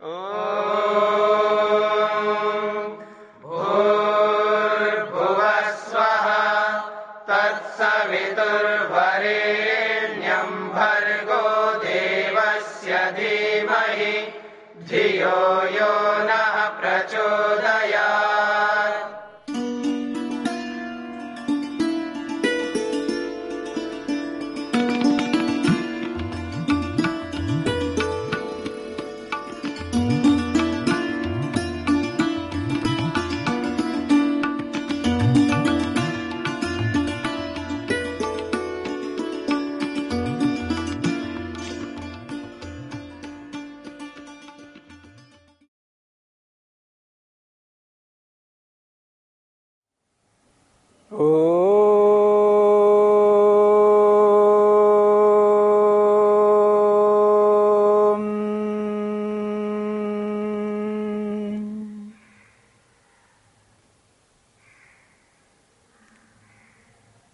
Oh.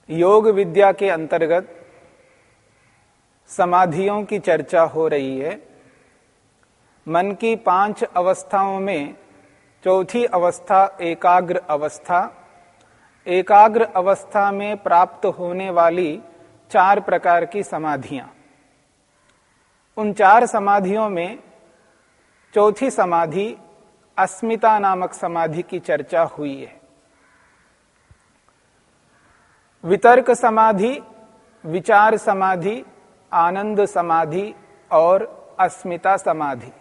योग विद्या के अंतर्गत समाधियों की चर्चा हो रही है। मन की पाँच अवस्थाओं में चौथी अवस्था एकाग्र अवस्था। एकाग्र अवस्था में प्राप्त होने वाली चार प्रकार की समाधियाँ। उन चार समाधियों में चौथी समाधि अस्मिता नामक समाधि की चर्चा हुई है। वितर्क समाधि, विचार समाधि, आनंद समाधि और अस्मिता समाधि।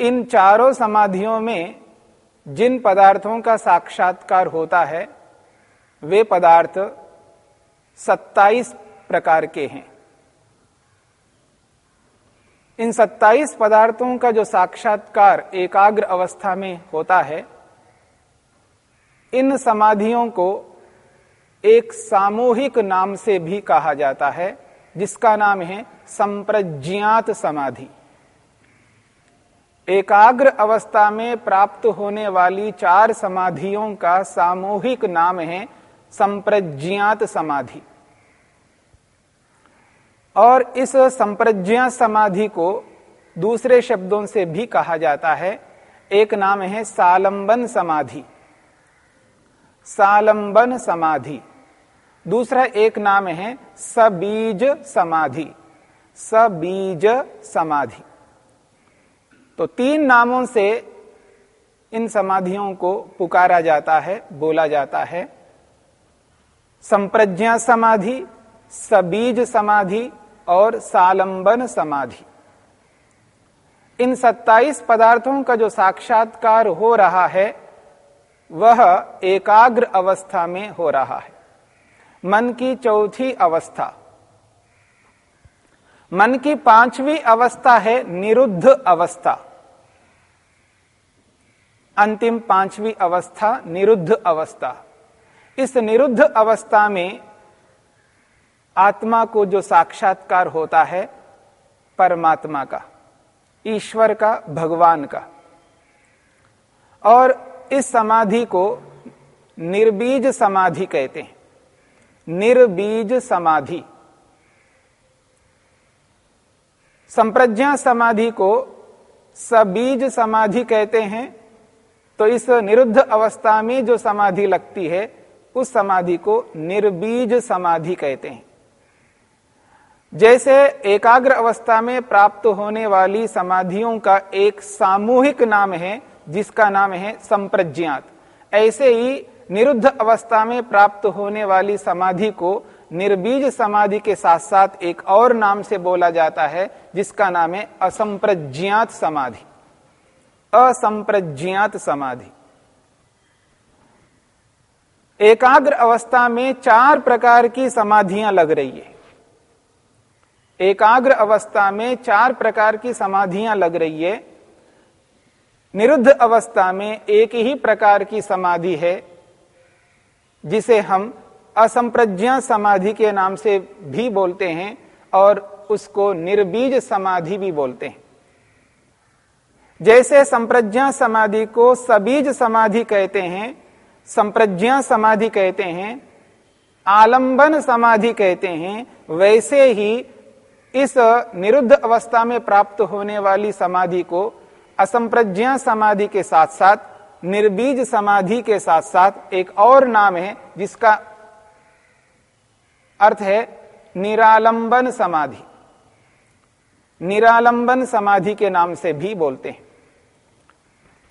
इन चारों समाधियों में जिन पदार्थों का साक्षात्कार होता है, वे पदार्थ 27 प्रकार के हैं। इन 27 पदार्थों का जो साक्षात्कार एकाग्र अवस्था में होता है, इन समाधियों को एक सामूहिक नाम से भी कहा जाता है, जिसका नाम है संप्रज्ञात समाधि। एकाग्र अवस्था में प्राप्त होने वाली चार समाधियों का सामूहिक नाम है संप्रज्ञात समाधि। और इस संप्रज्ञा समाधि को दूसरे शब्दों से भी कहा जाता है। एक नाम है सालंबन समाधि। सालंबन समाधि। दूसरा एक नाम है सबीज समाधि। सबीज समाधि। तो तीन नामों से इन समाधियों को पुकारा जाता है, बोला जाता है। संप्रज्ञा समाधि, सबीज समाधि और सालंबन समाधि। इन 27 पदार्थों का जो साक्षात्कार हो रहा है, वह एकाग्र अवस्था में हो रहा है। मन की चौथी अवस्था। मन की पांचवी अवस्था है निरुद्ध अवस्था। अंतिम पांचवी अवस्था निरुद्ध अवस्था। इस निरुद्ध अवस्था में आत्मा को जो साक्षात्कार होता है, परमात्मा का, ईश्वर का, भगवान का। और इस समाधि को निर्बीज समाधि कहते हैं। निर्बीज समाधि। संप्रज्ञा समाधि को सबीज समाधि कहते हैं। तो इस निरुद्ध अवस्था में जो समाधि लगती है, उस समाधि को निर्बीज समाधि कहते हैं। जैसे एकाग्र अवस्था में प्राप्त होने वाली समाधियों का एक सामूहिक नाम है, जिसका नाम है संप्रज्ञात। ऐसे ही निरुद्ध अवस्था में प्राप्त होने वाली समाधि को निर्बीज समाधि के साथ साथ एक और नाम से बोला जाता है, जिसका नाम है असंप्रज्ञात समाधि। असंप्रज्ञात समाधि। एकाग्र अवस्था में चार प्रकार की समाधियाँ लग रही है। एकाग्र अवस्था में चार प्रकार की समाधियाँ लग रही है। निरुद्ध अवस्था में एक ही प्रकार की समाधि है जिसे हम असंप्रज्ञा समाधि के नाम से भी बोलते हैं और उसको निर्बीज समाधि भी बोलते हैं। जैसे संप्रज्ञा समाधि को सबीज समाधि कहते हैं, संप्रज्ञा समाधि कहते हैं, आलंबन समाधि कहते हैं, वैसे ही इस निरुद्ध अवस्था में प्राप्त होने वाली समाधि को असंप्रज्ञा समाधि के साथ साथ निर्बीज समाधि के साथ साथ एक और नाम है, जिसका अर्थ है निरालंबन समाधि। निरालंबन समाधि के नाम से भी बोलते हैं।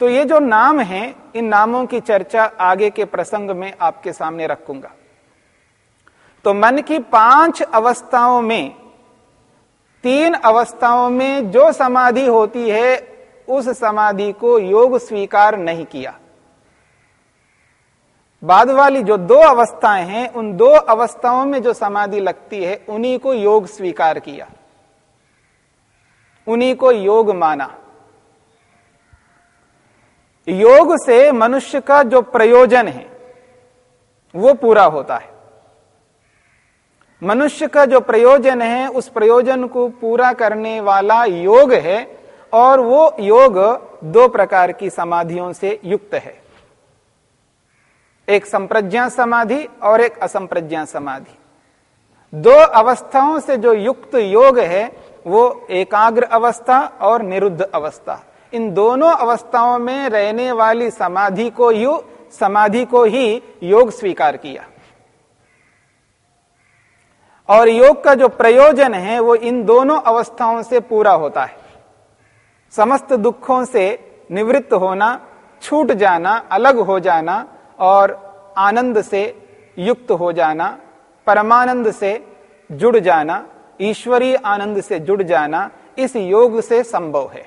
तो ये जो नाम हैं, इन नामों की चर्चा आगे के प्रसंग में आपके सामने रखूँगा। तो मन की पाँच अवस्थाओं में, तीन अवस्थाओं में जो समाधि होती है उस समाधि को योग स्वीकार नहीं किया। बाद वाली जो दो अवस्थाएँ हैं, उन दो अवस्थाओं में जो समाधि लगती है, उन्हीं को योग स्वीकार किया। उन्हीं को योग माना। योग से मनुष्य का जो प्रयोजन है, वो पूरा होता है। मनुष्य का जो प्रयोजन है, उस प्रयोजन को पूरा करने वाला योग है और वो योग दो प्रकार की समाधियों से युक्त है। एक संप्रज्ञा समाधि और एक असंप्रज्ञा समाधि। दो अवस्थाओं से जो युक्त योग है, वो एकाग्र अवस्था और निरुद्ध अवस्था। इन दोनों अवस्थाओं में रहने वाली समाधि को यु, समाधि को ही योग स्वीकार किया। और योग का जो प्रयोजन है, वो इन दोनों अवस्थाओं से पूरा होता है। समस्त दुखों से निवृत्त होना, छूट जाना, अलग हो जाना और आनंद से युक्त हो जाना, परमानंद से जुड़ जाना, ईश्वरीय आनंद से जुड़ जाना, इस योग से संभव है।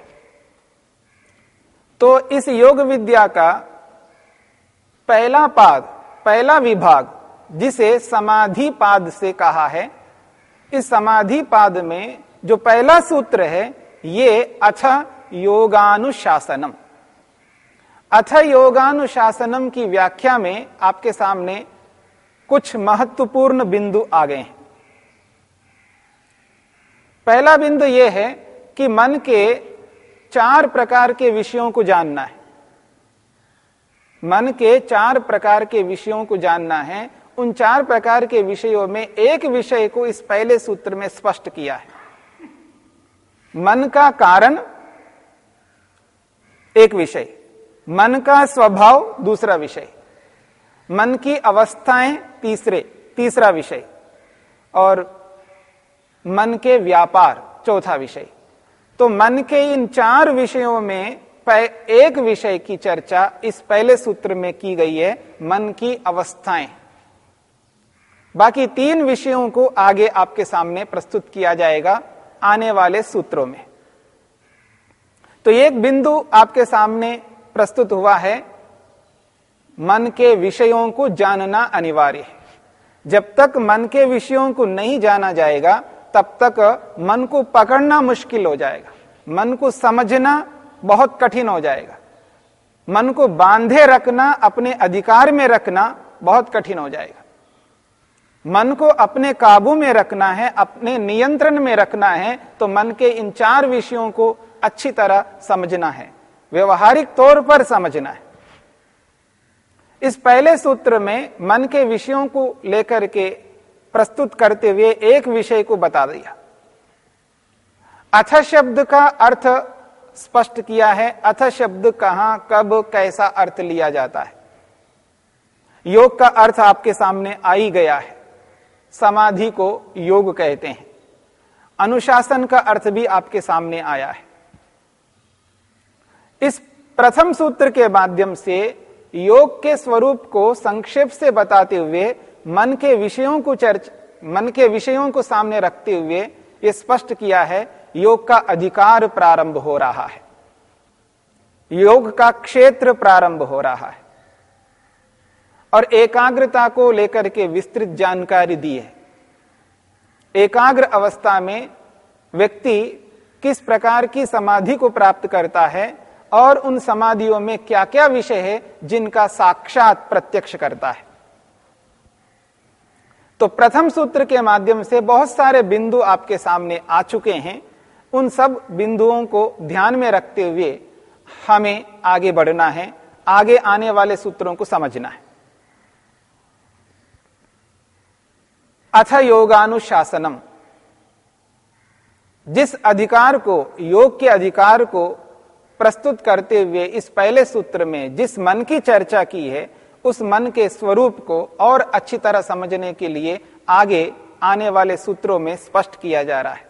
तो इस योग विद्या का पहला पाद, पहला विभाग, जिसे समाधि पाद से कहा है, इस समाधि पाद में जो पहला सूत्र है ये अथ योगानुशासनम। अथ योगानुशासनम की व्याख्या में आपके सामने कुछ महत्वपूर्ण बिंदु आ गए हैं। पहला बिंदु यह है कि मन के चार प्रकार के विषयों को जानना है। मन के चार प्रकार के विषयों को जानना है। उन चार प्रकार के विषयों में एक विषय को इस पहले सूत्र में स्पष्ट किया है। मन का कारण एक विषय, मन का स्वभाव दूसरा विषय, मन की अवस्थाएँ तीसरे, तीसरा विषय, और मन के व्यापार चौथा विषय। तो मन के इन चार विषयों में एक विषय की चर्चा इस पहले सूत्र में की गई है, मन की अवस्थाएँ। बाकी तीन विषयों को आगे आपके सामने प्रस्तुत किया जाएगा। आने वाले सूत्रों में। तो एक बिंदु आपके सामने प्रस्तुत हुआ है, मन के विषयों को जानना अनिवार्य है। जब तक मन के विषयों को नहीं जाना जाएगा, तब तक मन को पकड़ना मुश्किल हो जाएगा। मन को समझना बहुत कठिन हो जाएगा। मन को बांधे रखना, अपने अधिकार में रखना बहुत कठिन हो जाएगा। मन को अपने काबू में रखना है, अपने नियंत्रण में रखना है तो मन के इन चार विषयों को अच्छी तरह समझना है, व्यवहारिक तौर पर समझना है। इस पहले सूत्र में मन के विषयों को लेकर के प्रस्तुत करते हुए एक विषय को बता दिया। अथ शब्द का अर्थ स्पष्ट किया है, अथ शब्द कहाँ, कब, कैसा अर्थ लिया जाता है। योग का अर्थ आपके सामने आ ही गया है। समाधि को योग कहते हैं। अनुशासन का अर्थ भी आपके सामने आया है। इस प्रथम सूत्र के माध्यम से योग के स्वरूप को संक्षेप से बताते हुए, मन के विषयों को चर्च, मन के विषयों को सामने रखते हुए यह स्पष्ट किया है, योग का अधिकार प्रारंभ हो रहा है। योग का क्षेत्र प्रारंभ हो रहा है। और एकाग्रता को लेकर के विस्तृत जानकारी दी है। एकाग्र अवस्था में व्यक्ति किस प्रकार की समाधि को प्राप्त करता है और उन समाधियों में क्या क्या विषय है जिनका साक्षात प्रत्यक्ष करता है। तो प्रथम सूत्र के माध्यम से बहुत सारे बिंदु आपके सामने आ चुके हैं। उन सब बिंदुओं को ध्यान में रखते हुए हमें आगे बढ़ना है। आगे आने वाले सूत्रों को समझना है। अथ योगानुशासनम। जिस अधिकार को, योग के अधिकार को प्रस्तुत करते हुए इस पहले सूत्र में जिस मन की चर्चा की है, उस मन के स्वरूप को और अच्छी तरह समझने के लिए आगे आने वाले सूत्रों में स्पष्ट किया जा रहा है।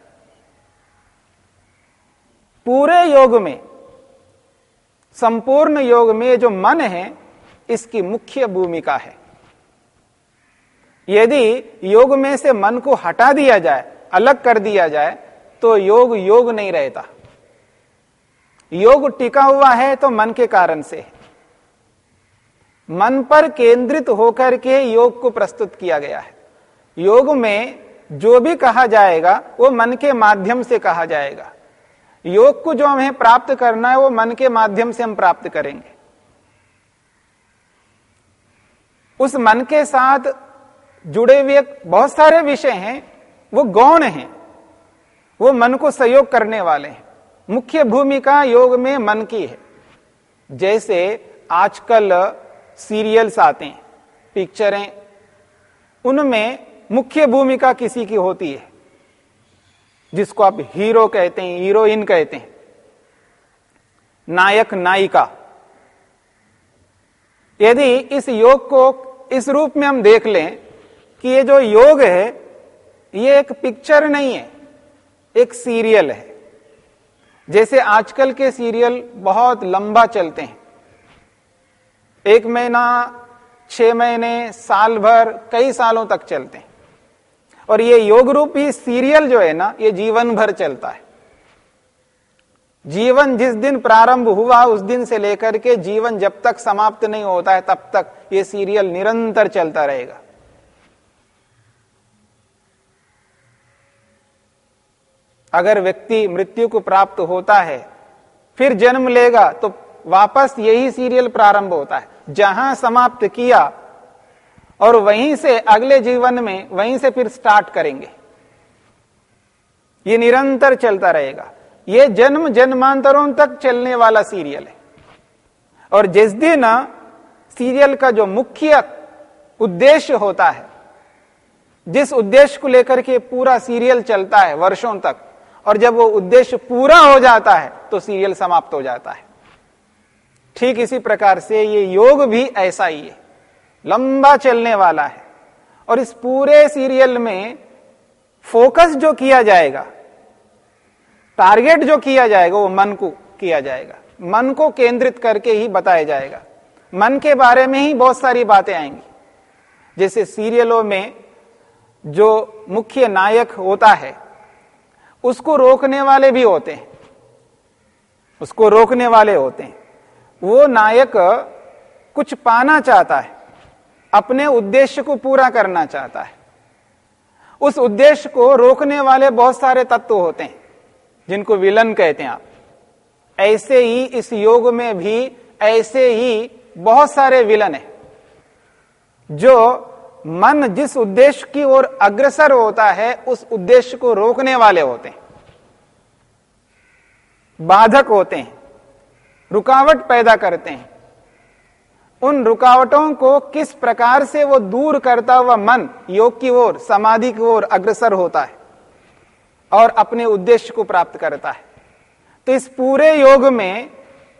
पूरे योग में, संपूर्ण योग में जो मन है, इसकी मुख्य भूमिका है। यदि योग में से मन को हटा दिया जाए, अलग कर दिया जाए तो योग योग नहीं रहता। योग टिका हुआ है तो मन के कारण से। मन पर केंद्रित होकर के योग को प्रस्तुत किया गया है। योग में जो भी कहा जाएगा, वो मन के माध्यम से कहा जाएगा। योग को जो हमें प्राप्त करना है, वो मन के माध्यम से हम प्राप्त करेंगे। उस मन के साथ जुड़े हुए बहुत सारे विषय हैं, वो गौण हैं, वो मन को सहयोग करने वाले हैं। मुख्य भूमिका योग में मन की है। जैसे आजकल सीरियल्स आते हैं, पिक्चरें उनमें मुख्य भूमिका किसी की होती है, जिसको आप हीरो कहते हैं, हीरोइन कहते हैं। नायक, नायिका। यदि इस योग को इस रूप में हम देख लें कि ये जो योग है, ये एक पिक्चर नहीं है, एक सीरियल है। जैसे आजकल के सीरियल बहुत लंबा चलते हैं। एक महीना, छह महीने, साल भर, कई सालों तक चलते हैं। और ये योग रूपी सीरियल जो है ना, ये जीवन भर चलता है। जीवन जिस दिन प्रारंभ हुआ, उस दिन से लेकर के जीवन जब तक समाप्त नहीं होता है, तब तक ये सीरियल निरंतर चलता रहेगा। अगर व्यक्ति मृत्यु को प्राप्त होता है, फिर जन्म लेगा तो वापस यही सीरियल प्रारंभ होता है। जहाँ समाप्त किया, और वहीं से अगले जीवन में, वहीं से फिर स्टार्ट करेंगे। ये निरंतर चलता रहेगा। ये जन्म जन्मांतरों तक चलने वाला सीरियल है। और जिस दिन सीरियल का जो मुख्य उद्देश्य होता है, जिस उद्देश्य को लेकर के पूरा सीरियल चलता है वर्षों तक और जब वो उद्देश्य पूरा हो जाता है तो सीरियल समाप्त हो जाता है। ठीक इसी प्रकार से ये योग भी ऐसा ही है। लंबा चलने वाला है। और इस पूरे सीरियल में फोकस जो किया जाएगा, टारगेट जो किया जाएगा, वो मन को किया जाएगा। मन को केंद्रित करके ही बताया जाएगा। मन के बारे में ही बहुत सारी बातें आएँगी। जैसे सीरियलों में जो मुख्य नायक होता है उसको रोकने वाले भी होते हैं। उसको रोकने वाले होते हैं। वो नायक कुछ पाना चाहता है, अपने उद्देश्य को पूरा करना चाहता है। उस उद्देश्य को रोकने वाले बहुत सारे तत्व होते हैं, जिनको विलन कहते हैं आप। ऐसे ही इस योग में भी ऐसे ही बहुत सारे विलन है, जो मन जिस उद्देश्य की ओर अग्रसर होता है, उस उद्देश्य को रोकने वाले होते हैं। बाधक होते हैं। रुकावट पैदा करते हैं। उन रुकावटों को किस प्रकार से वो दूर करता हुआ मन, योग की ओर, समाधि की ओर अग्रसर होता है और अपने उद्देश्य को प्राप्त करता है। तो इस पूरे योग में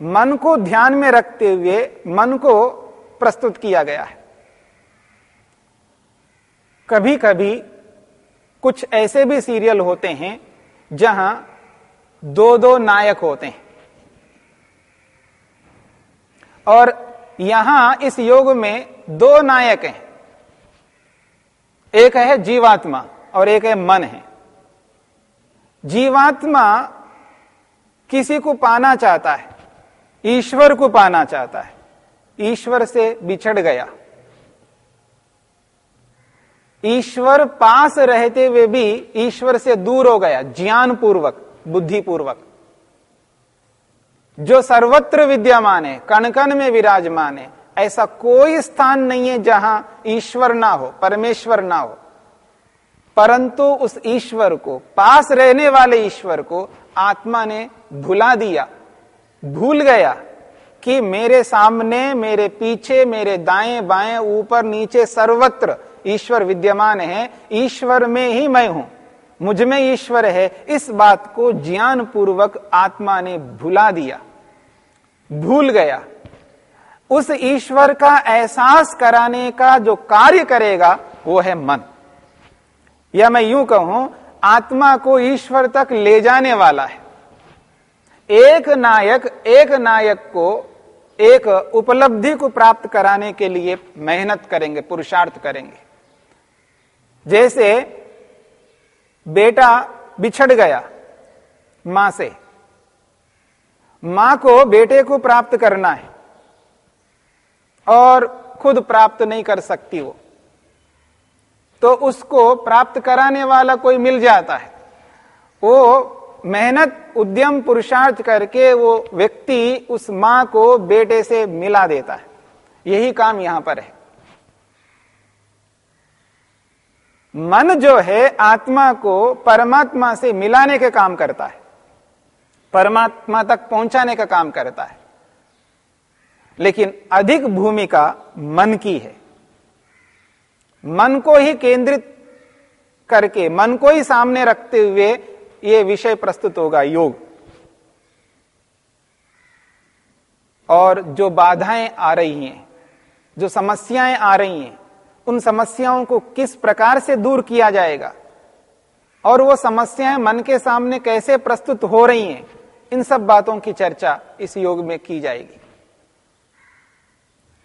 मन को ध्यान में रखते हुए मन को प्रस्तुत किया गया है। कभी कभी कुछ ऐसे भी सीरियल होते हैं जहाँ दो दो नायक होते हैं। और यहाँ इस योग में दो नायक हैं। एक है जीवात्मा और एक है मन है। जीवात्मा किसी को पाना चाहता है, ईश्वर को पाना चाहता है। ईश्वर से बिछड़ गया। ईश्वर पास रहते हुए भी ईश्वर से दूर हो गया ज्ञान पूर्वक बुद्धि पूर्वक जो सर्वत्र विद्यमान है कण कण में विराजमान है, ऐसा कोई स्थान नहीं है जहाँ ईश्वर ना हो, परमेश्वर ना हो। परंतु उस ईश्वर को, पास रहने वाले ईश्वर को आत्मा ने भुला दिया। भूल गया कि मेरे सामने, मेरे पीछे, मेरे दाएँ बाएँ, ऊपर, नीचे सर्वत्र ईश्वर विद्यमान है, ईश्वर में ही मैं हूँ। मुझमें ईश्वर है, इस बात को ज्ञान पूर्वक आत्मा ने भुला दिया। भूल गया। उस ईश्वर का एहसास कराने का जो कार्य करेगा, वो है मन। या मैं यूँ कहूँ, आत्मा को ईश्वर तक ले जाने वाला है। एक नायक एक नायक को एक उपलब्धि को प्राप्त कराने के लिए मेहनत करेंगे, पुरुषार्थ करेंगे। जैसे बेटा बिछड़ गया माँ से। माँ को बेटे को प्राप्त करना है और खुद प्राप्त नहीं कर सकती वो। तो उसको प्राप्त कराने वाला कोई मिल जाता है। वो मेहनत, उद्यम, पुरुषार्थ करके वो व्यक्ति उस माँ को बेटे से मिला देता है। यही काम यहाँ पर है। मन जो है आत्मा को परमात्मा से मिलाने के काम करता है। परमात्मा तक पहुँचाने का काम करता है। लेकिन अधिक भूमिका मन की है। मन को ही केंद्रित करके, मन को ही सामने रखते हुए यह विषय प्रस्तुत होगा योग। और जो बाधाएँ आ रही हैं, जो समस्याएँ आ रही हैं उन समस्याओं को किस प्रकार से दूर किया जाएगा? और वो समस्याएँ मन के सामने कैसे प्रस्तुत हो रही हैं? इन सब बातों की चर्चा इस योग में की जाएगी।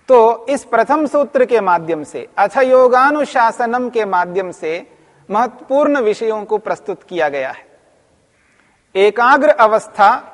तो इस प्रथम सूत्र के माध्यम से, अथ योगानुशासनम के माध्यम से महत्वपूर्ण विषयों को प्रस्तुत किया गया है। एकाग्र अवस्था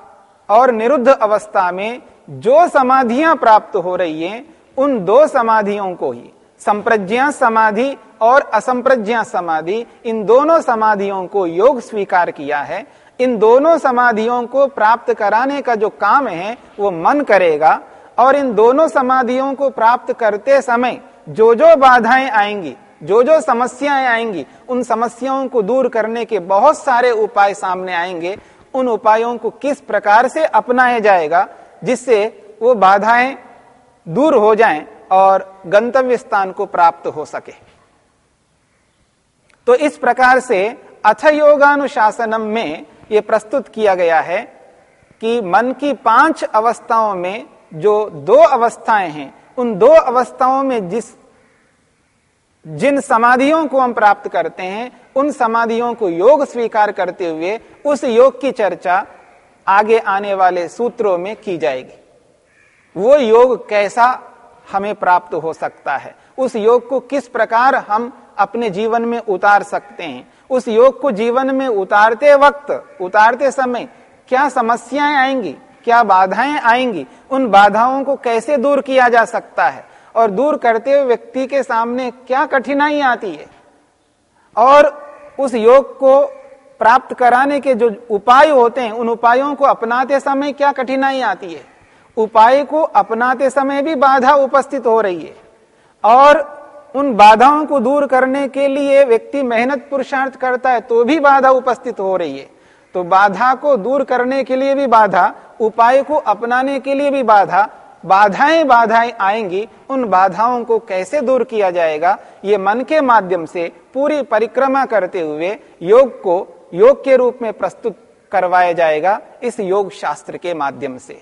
और निरुद्ध अवस्था में जो समाधियाँ प्राप्त हो रही हैं, उन दो समाधियों को ही संप्रज्ञा समाधि और असंप्रज्ञा समाधि, इन दोनों समाधियों को योग स्वीकार किया है। इन दोनों समाधियों को प्राप्त कराने का जो काम है, वो मन करेगा और इन दोनों समाधियों को प्राप्त करते समय जो जो बाधाएँ आएँगी, जो जो समस्याएँ आएँगी, उन समस्याओं को दूर करने के बहुत सारे उपाय सामने आएँगे। उन उपायों को किस प्रकार से अपनाया जाएगा, जिससे वो बाधाएँ दूर हो जाएँ और गंतव्य स्थान को प्राप्त हो सके। तो इस प्रकार से अथ योगानुशासनम में यह प्रस्तुत किया गया है कि मन की पाँच अवस्थाओं में जो दो अवस्थाएँ हैं, उन दो अवस्थाओं में जिस, जिन समाधियों को हम प्राप्त करते हैं, उन समाधियों को योग स्वीकार करते हुए उस योग की चर्चा आगे आने वाले सूत्रों में की जाएगी। वो योग कैसा हमें प्राप्त हो सकता है। उस योग को किस प्रकार हम अपने जीवन में उतार सकते हैं? उस योग को जीवन में उतारते वक्त, उतारते समय क्या समस्याएँ आएँगी? क्या बाधाएँ आएँगी? उन बाधाओं को कैसे दूर किया जा सकता है? और दूर करते हुए व्यक्ति के सामने क्या कठिनाई आती है? और उस योग को प्राप्त कराने के जो उपाय होते हैं, उन उपायों को अपनाते समय क्या कठिनाई आती है? उपाय को अपनाते समय भी बाधा उपस्थित हो रही है। और उन बाधाओं को दूर करने के लिए व्यक्ति मेहनत पुरुषार्थ करता है तो भी बाधा उपस्थित हो रही है। तो बाधा को दूर करने के लिए भी बाधा, उपाय को अपनाने के लिए भी बाधा, बाधाएँ बाधाएँ आएँगी, उन बाधाओं को कैसे दूर किया जाएगा, ये मन के माध्यम से पूरी परिक्रमा करते हुए योग को योग के रूप में प्रस्तुत करवाया जाएगा, इस योग शास्त्र के माध्यम से।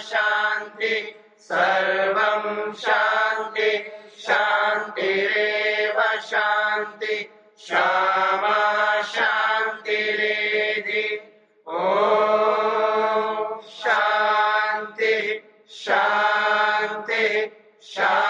शांति सर्व शांति शान्तिरेव शांति क्षमा शान्तिरेधि ॐ शांति शांति शान्ति